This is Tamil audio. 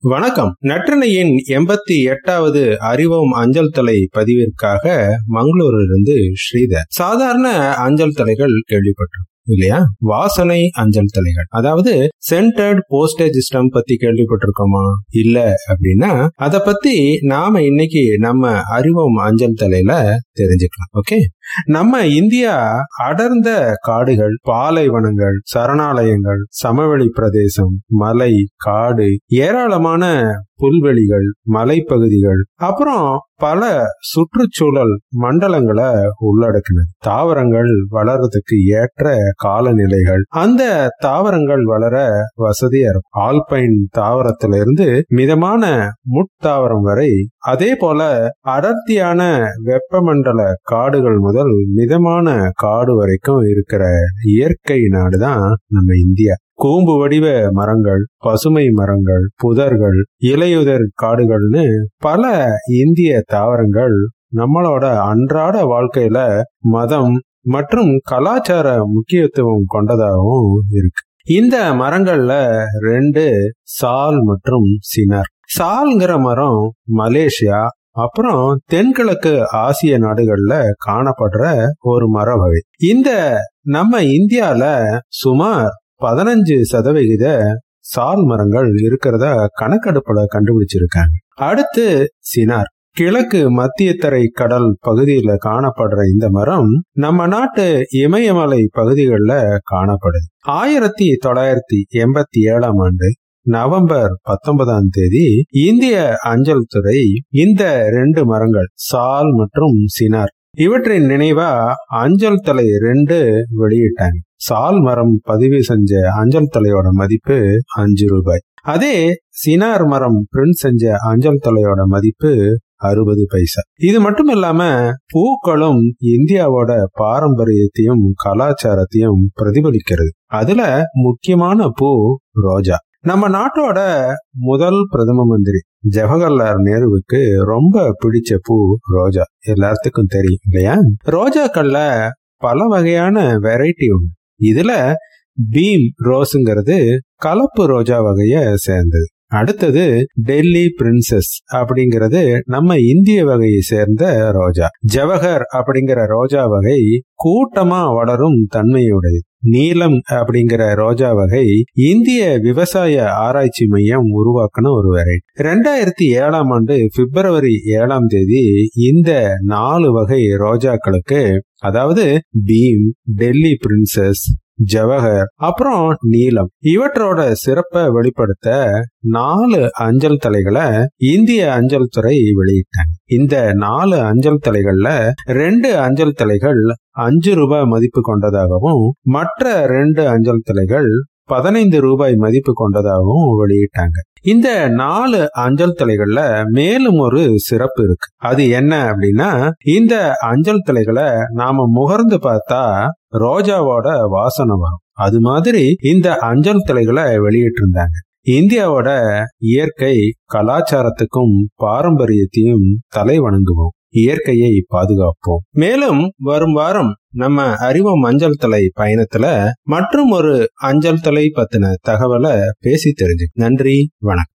வணக்கம். நற்றினையின் எண்பத்தி எட்டாவது அறிவோம் அஞ்சல் தலை பதிவிற்காக மங்களூரிலிருந்து ஸ்ரீதர். சாதாரண அஞ்சல் தலைகள் கேள்விப்பட்டோம் இல்லையா? வாசனை அஞ்சல் தலைகள். அதாவது சென்டர்ட் போஸ்டேஜ் சிஸ்டம் பத்தி கேள்விப்பட்டிருக்கோமா? இல்ல அப்படின்னா அத பத்தி நாம இன்னைக்கு நம்ம அறிவோம் அஞ்சல் தலையில தெரிஞ்சுக்கலாம் ஓகே நம்ம இந்தியா அடர்ந்த காடுகள் பாலைவனங்கள் சரணாலயங்கள் சமவெளி பிரதேசம் மலை காடு ஏராளமான புல்வெளிகள் மலைப்பகுதிகள் அப்புறம் பல சுற்றுச்சூழல் மண்டலங்களை உள்ளடக்கினது. தாவரங்கள் வளர்றதுக்கு ஏற்ற காலநிலைகள். அந்த தாவரங்கள் வளர வசதியா இருக்கும். ஆல்பைன் தாவரத்திலிருந்து இருந்து மிதமான முட்தாவரம் வரை அதே போல அடர்த்தியான வெப்பமண்டல காடுகள் முதல் மிதமான காடு வரைக்கும் இருக்கிற இயற்கை நாடுதான் நம்ம இந்தியா. கூம்பு வடிவ மரங்கள் பசுமை மரங்கள் புதர்கள் இலையுதர் காடுகள்னு பல இந்திய தாவரங்கள் நம்மளோட அன்றாட வாழ்க்கையில மதம் மற்றும் கலாச்சார முக்கியத்துவம் கொண்டதாகவும் இருக்கு. இந்த மரங்கள்ல ரெண்டு சால் மற்றும் சினர். சால்ங்கிற மரம் மலேசியா அப்புறம் தென்கிழக்கு ஆசிய நாடுகள்ல காணப்படுற ஒரு மர வகை இந்த நம்ம இந்தியால சுமார் பதினஞ்சு சதவிகித சால் மரங்கள் இருக்கிறத கணக்கெடுப்புல கண்டுபிடிச்சிருக்காங்க. அடுத்து சினார். கிழக்கு மத்தியத்தரை கடல் பகுதியில காணப்படுற இந்த மரம் நம்ம நாட்டு இமயமலை பகுதிகளில் காணப்படுது. ஆயிரத்தி தொள்ளாயிரத்தி எண்பத்தி ஏழாம் ஆண்டு நவம்பர் பத்தொன்பதாம் தேதி இந்திய அஞ்சல் துறை இந்த ரெண்டு மரங்கள் சால் மற்றும் சினார் இவற்றின் நினைவா அஞ்சல் தலை ரெண்டு வெளியிட்டாங்க சால் மரம் பதிவு செஞ்ச அஞ்சல் தலையோட மதிப்பு அஞ்சு ரூபாய். அதே சினார் மரம் பிரிண்ட் செஞ்ச அஞ்சல் தலையோட மதிப்பு அறுபது பைசா. இது மட்டும் இல்லாம பூக்களும் இந்தியாவோட பாரம்பரியத்தையும் கலாச்சாரத்தையும் பிரதிபலிக்கிறது. அதுல முக்கியமான பூ ரோஜா. நம்ம நாட்டோட முதல் பிரதம மந்திரி ஜவஹர்லால் நேருவுக்கு ரொம்ப பிடிச்ச பூ ரோஜா. எல்லாத்துக்கும் தெரியும் இல்லையா? ரோஜாக்கள்ல பல வகையான வெரைட்டி உண்டு. இதுல பீம் ரோஸுங்கிறது கலப்பு ரோஜா வகைய சேர்ந்தது. அடுத்தது டெல்லி பிரின்சஸ் அப்படிங்கிறது நம்ம இந்திய வகையை சேர்ந்த ரோஜா. ஜவஹர் அப்படிங்கிற ரோஜா வகை கூட்டமா வளரும் தன்மையுடையது. நீலம் அப்படிங்கிற ரோஜா வகை இந்திய விவசாய ஆராய்ச்சி மையம் உருவாக்கின ஒரு வெரைட்டி ரெண்டாயிரத்தி ஏழாம் ஆண்டு பிப்ரவரி ஏழாம் தேதி இந்த நாலு வகை ரோஜாக்களுக்கு அதாவது பீம் டெல்லி பிரின்சஸ் ஜவஹர். அப்புறம் நீலம். இவற்றோட சிறப்பை வெளிப்படுத்த நாலு அஞ்சல் தலைகளை இந்திய அஞ்சல் துறை வெளியிட்டாங்க. இந்த நாலு அஞ்சல் தலைகள்ல ரெண்டு அஞ்சல் தலைகள் அஞ்சு ரூபாய் மதிப்பு கொண்டதாகவும் மற்ற ரெண்டு அஞ்சல் தலைகள் பதினைந்து ரூபாய் மதிப்பு கொண்டதாகவும் வெளியிட்டாங்க. இந்த நாலு அஞ்சல் தலைகள்ல மேலும் ஒரு சிறப்பு இருக்கு. அது என்ன அப்படின்னா இந்த அஞ்சல் தலைகளை நாம முகர்ந்து பார்த்தா ரோஜாவோட வாசனை வரும். அது மாதிரி இந்த அஞ்சல் தலைகளை வெளியிட்டிருந்தாங்க. இந்தியாவோட இயற்கை கலாச்சாரத்துக்கும் பாரம்பரியத்தையும் தலை வணங்குவோம். இயற்கையை பாதுகாப்போம். மேலும் வரும் வாரம் நம்ம அறிவோம் அஞ்சல் தலை பயணத்துல மற்றும் ஒரு அஞ்சல் தலை பத்தின தகவலை பேசி தெரிஞ்சு நன்றி வணக்கம்.